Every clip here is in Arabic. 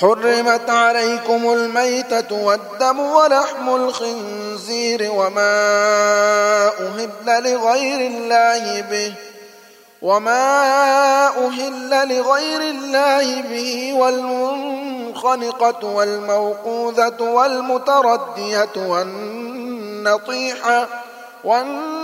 حرمت عليكم الميتة والدم ولحم الخنزير وما أهل لغير الله به وما أهل لغير الله به والمنخنقة والموقوذة والمتردية والنطيحة والنطيحة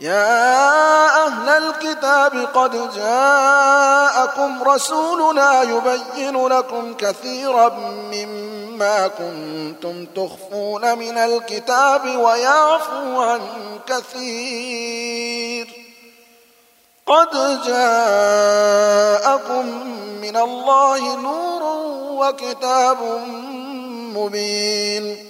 يا أهل الكتاب قد جاءكم رسولنا يبين لكم كثيرا مما كنتم تخفون من الكتاب ويعفو عن كثير. قد جاءكم من الله نور وكتاب مبين.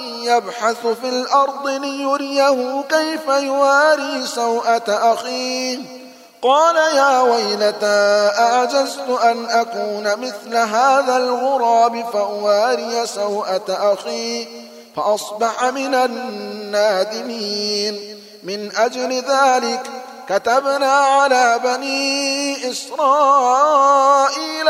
يبحث في الأرض ليريه كيف يواري سوءة أخيه. قال يا ويلتى أعجزت أن أكون مثل هذا الغراب فأواري سوءة أخي فأصبح من النادمين. من أجل ذلك كتبنا على بني إسرائيل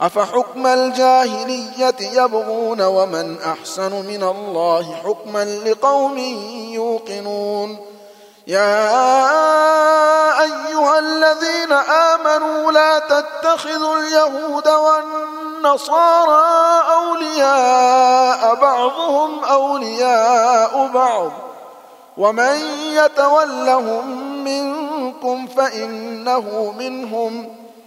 أفحكم الجاهلية يبغون ومن أحسن من الله حكما لقوم يوقنون؟ يا أيها الذين آمنوا لا تتخذوا اليهود والنصارى أولياء بعضهم أولياء بعض. ومن يتولهم منكم فإنه منهم.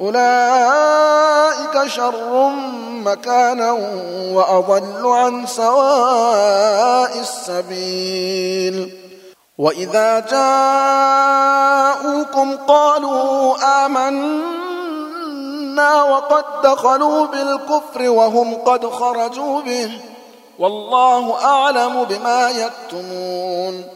أولئك شر مكانا وأضل عن سواء السبيل. وإذا جاءوكم قالوا آمنا وقد دخلوا بالكفر وهم قد خرجوا به. والله أعلم بما يكتمون.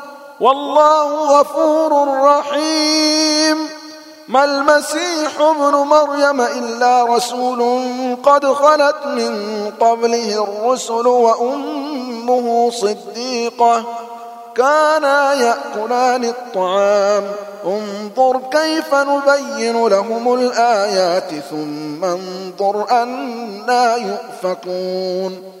والله غفور رحيم. ما المسيح ابن مريم إلا رسول قد خلت من قبله الرسل وأمه صديقة. كانا يأكلان الطعام. انظر كيف نبين لهم الآيات ثم انظر أنا يؤفكون.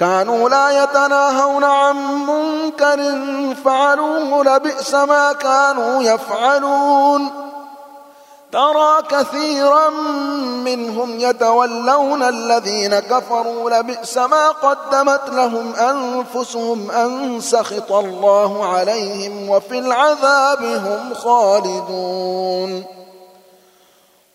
كانوا لا يتناهون عن منكر فعلوه لبئس ما كانوا يفعلون. ترى كثيرا منهم يتولون الذين كفروا لبئس ما قدمت لهم أنفسهم أن سخط الله عليهم وفي العذاب هم خالدون.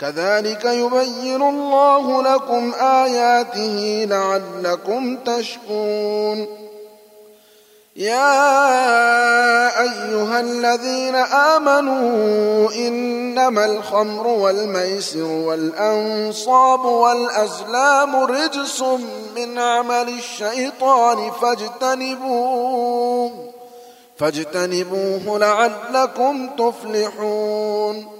كذلك يبين الله لكم آياته لعلكم تشكرون. يا أيها الذين آمنوا إنما الخمر والميسر والأنصاب والأزلام رجس من عمل الشيطان فاجتنبوه فاجتنبوه لعلكم تفلحون.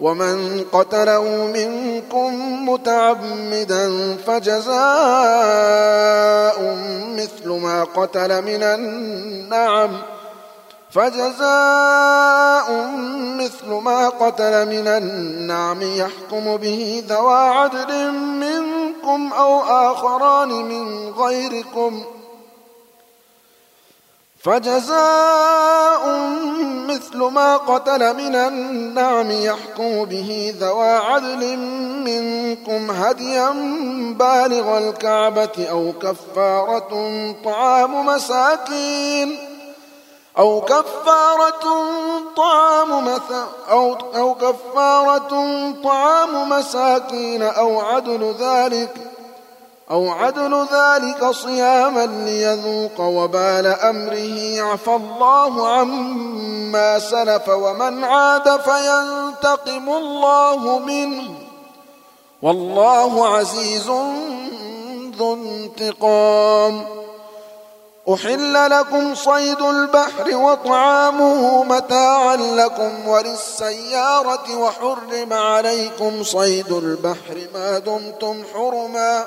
ومن قتله منكم متعمدا فجزاء مثل ما قتل من النعم فجزاء مثل ما قتل من النعم يحكم به ذوى عدل منكم أو آخران من غيركم ۖ. فجزاء مثل ما قتل من النعم يحكم به ذوى عدل منكم هديا بالغ الكعبة أو كفارة طعام مساكين أو كفارة طعام أو أو كفارة طعام مساكين أو عدل ذلك أو عدل ذلك صياما ليذوق وبال أمره عفى الله عما سلف ومن عاد فينتقم الله منه والله عزيز ذو انتقام. أحل لكم صيد البحر وطعامه متاعا لكم وللسيارة وحرم عليكم صيد البحر ما دمتم حرما.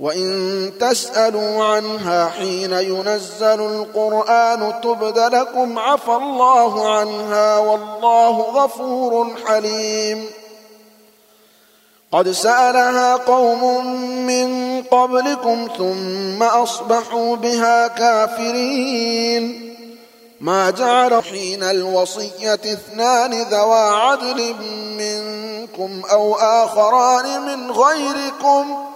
وإن تسألوا عنها حين ينزل القرآن تبد لكم عفى الله عنها والله غفور حليم. قد سألها قوم من قبلكم ثم أصبحوا بها كافرين. ما جعل حين الوصية اثنان ذوى عدل منكم أو آخران من غيركم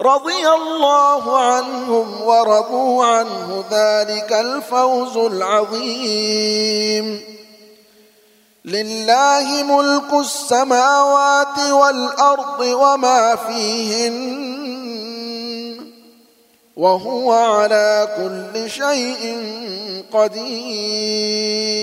رضي الله عنهم ورضوا عنه ذلك الفوز العظيم. لله ملك السماوات والأرض وما فيهن وهو على كل شيء قدير.